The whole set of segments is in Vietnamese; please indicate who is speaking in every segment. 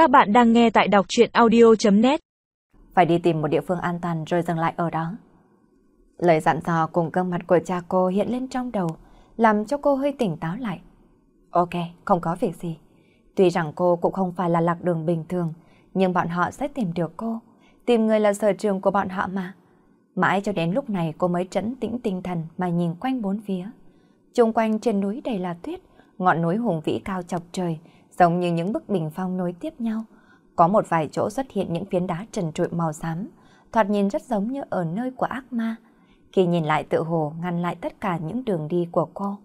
Speaker 1: Các bạn đang nghe tại đọc chuyện audio.net
Speaker 2: Phải đi tìm một địa phương an toàn rồi dừng lại ở đó. Lời dặn dò cùng gương mặt của cha cô hiện lên trong đầu, làm cho cô hơi tỉnh táo lại. Ok, không có việc gì. Tuy rằng cô cũng không phải là lạc đường bình thường, nhưng bọn họ sẽ tìm được cô. Tìm người là sở trường của bọn họ mà. Mãi cho đến lúc này cô mới trấn tĩnh tinh thần mà nhìn quanh bốn phía. Trung quanh trên núi đầy là tuyết, ngọn núi hùng vĩ cao chọc trời, giống như những bức bình phong nối tiếp nhau. Có một vài chỗ xuất hiện những phiến đá trần trụi màu xám, thoạt nhìn rất giống như ở nơi của ác ma. Khi nhìn lại tự hồ ngăn lại tất cả những đường đi của cô.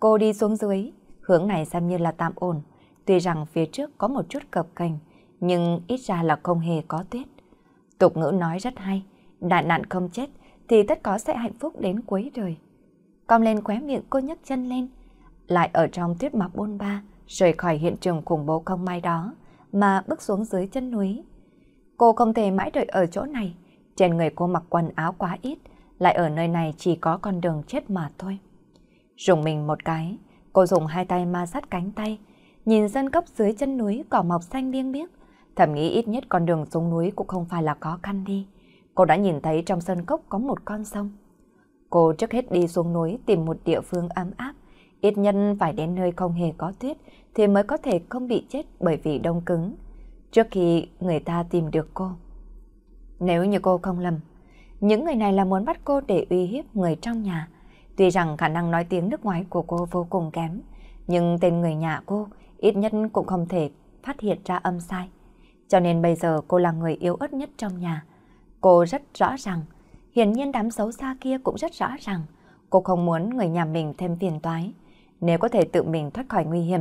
Speaker 2: Cô đi xuống dưới, hướng này xem như là tạm ổn. Tuy rằng phía trước có một chút cập cành, nhưng ít ra là không hề có tuyết. Tục ngữ nói rất hay, đại nạn không chết thì tất có sẽ hạnh phúc đến cuối đời. Cong lên khóe miệng cô nhấc chân lên, lại ở trong tuyết mặc bôn ba, rời khỏi hiện trường khủng bố không may đó, mà bước xuống dưới chân núi. Cô không thể mãi đợi ở chỗ này, trên người cô mặc quần áo quá ít, lại ở nơi này chỉ có con đường chết mà thôi. Rùng mình một cái, cô dùng hai tay ma sát cánh tay, nhìn dân cấp dưới chân núi cỏ mọc xanh liêng biếc, thầm nghĩ ít nhất con đường xuống núi cũng không phải là khó khăn đi. Cô đã nhìn thấy trong sân cốc có một con sông. Cô trước hết đi xuống núi tìm một địa phương ấm áp, ít nhất phải đến nơi không hề có tuyết thì mới có thể không bị chết bởi vì đông cứng. Trước khi người ta tìm được cô. Nếu như cô không lầm, những người này là muốn bắt cô để uy hiếp người trong nhà. Tuy rằng khả năng nói tiếng nước ngoài của cô vô cùng kém, nhưng tên người nhà cô ít nhất cũng không thể phát hiện ra âm sai. Cho nên bây giờ cô là người yếu ớt nhất trong nhà. Cô rất rõ ràng, hiển nhiên đám xấu xa kia cũng rất rõ ràng. Cô không muốn người nhà mình thêm phiền toái. Nếu có thể tự mình thoát khỏi nguy hiểm,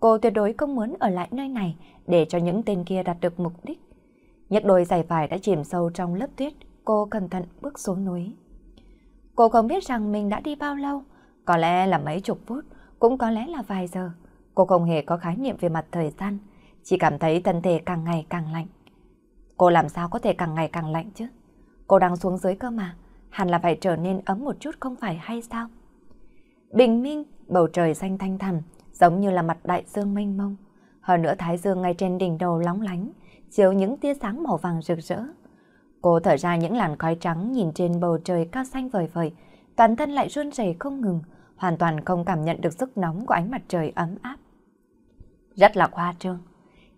Speaker 2: cô tuyệt đối không muốn ở lại nơi này để cho những tên kia đạt được mục đích. Nhất đôi giày vải đã chìm sâu trong lớp tuyết, cô cẩn thận bước xuống núi. Cô không biết rằng mình đã đi bao lâu, có lẽ là mấy chục phút, cũng có lẽ là vài giờ. Cô không hề có khái niệm về mặt thời gian, chỉ cảm thấy thân thể càng ngày càng lạnh. Cô làm sao có thể càng ngày càng lạnh chứ? Cô đang xuống dưới cơ mà, hẳn là phải trở nên ấm một chút không phải hay sao? Bình minh, bầu trời xanh thanh thẳm, giống như là mặt đại dương mênh mông. Hơn nữa thái dương ngay trên đỉnh đầu lóng lánh, chiếu những tia sáng màu vàng rực rỡ. Cô thở ra những làn khói trắng nhìn trên bầu trời cao xanh vời vời, toàn thân lại run rẩy không ngừng, hoàn toàn không cảm nhận được sức nóng của ánh mặt trời ấm áp. Rất là khoa trương.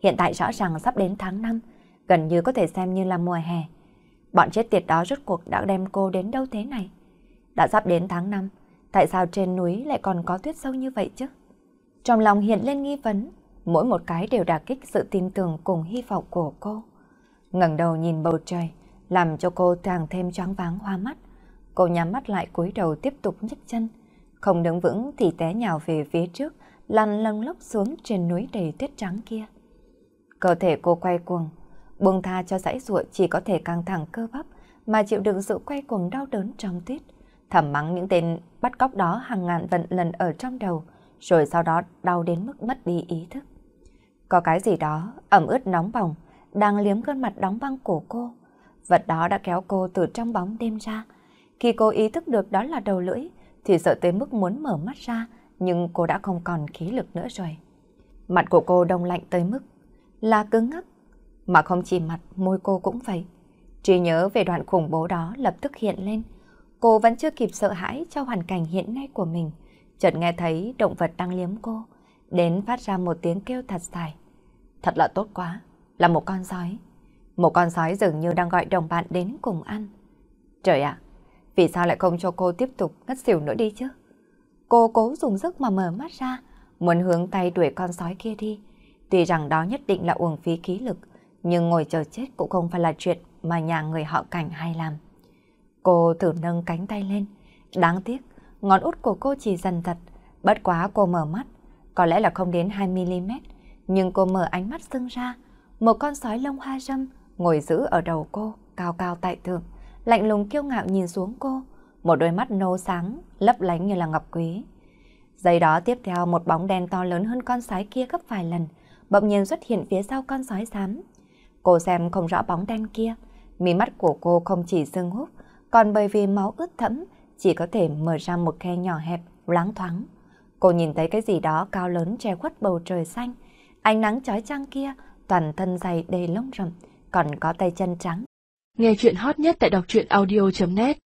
Speaker 2: Hiện tại rõ ràng sắp đến tháng 5, gần như có thể xem như là mùa hè. Bọn chết tiệt đó rốt cuộc đã đem cô đến đâu thế này? Đã sắp đến tháng 5, tại sao trên núi lại còn có tuyết sâu như vậy chứ? Trong lòng hiện lên nghi vấn, mỗi một cái đều đả kích sự tin tưởng cùng hy vọng của cô. ngẩng đầu nhìn bầu trời, làm cho cô càng thêm choáng váng hoa mắt. Cô nhắm mắt lại cúi đầu tiếp tục nhấc chân, không đứng vững thì té nhào về phía trước, lăn lăn lốc xuống trên núi đầy tuyết trắng kia. Cơ thể cô quay cuồng, buông tha cho dãy ruộng chỉ có thể căng thẳng cơ bắp mà chịu đựng sự quay cuồng đau đớn trong tuyết. Thầm mắng những tên bắt cóc đó hàng ngàn vận lần ở trong đầu, rồi sau đó đau đến mức mất đi ý thức. Có cái gì đó ẩm ướt nóng bỏng đang liếm gương mặt đóng băng của cô. Vật đó đã kéo cô từ trong bóng đêm ra. Khi cô ý thức được đó là đầu lưỡi, thì sợ tới mức muốn mở mắt ra, nhưng cô đã không còn khí lực nữa rồi. Mặt của cô đông lạnh tới mức là cứng ngắc, mà không chỉ mặt, môi cô cũng vậy. Trí nhớ về đoạn khủng bố đó lập tức hiện lên. Cô vẫn chưa kịp sợ hãi cho hoàn cảnh hiện nay của mình. Chợt nghe thấy động vật đang liếm cô, đến phát ra một tiếng kêu thật dài. Thật là tốt quá, là một con sói. Một con sói dường như đang gọi đồng bạn đến cùng ăn. Trời ạ, vì sao lại không cho cô tiếp tục ngất xỉu nữa đi chứ? Cô cố dùng sức mà mở mắt ra, muốn hướng tay đuổi con sói kia đi. Tuy rằng đó nhất định là uổng phí khí lực, nhưng ngồi chờ chết cũng không phải là chuyện mà nhà người họ cảnh hay làm. Cô thử nâng cánh tay lên. Đáng tiếc, ngón út của cô chỉ dần thật. Bất quá cô mở mắt, có lẽ là không đến 2mm, nhưng cô mở ánh mắt sưng ra. Một con sói lông hoa râm ngồi giữ ở đầu cô, cao cao tại thượng, lạnh lùng kiêu ngạo nhìn xuống cô. Một đôi mắt nâu sáng, lấp lánh như là ngọc quý. Giây đó tiếp theo một bóng đen to lớn hơn con sói kia gấp vài lần, bỗng nhiên xuất hiện phía sau con sói xám. Cô xem không rõ bóng đen kia, mí mắt của cô không chỉ sưng húp, còn bởi vì máu ướt thẫm, chỉ có thể mở ra một khe nhỏ hẹp, loáng thoáng. Cô nhìn thấy cái gì đó cao lớn che khuất bầu trời xanh, ánh nắng chói chang kia toàn thân dày đầy lông rậm, còn có tay chân trắng.
Speaker 3: Nghe chuyện hot nhất tại đọc truyện audio.net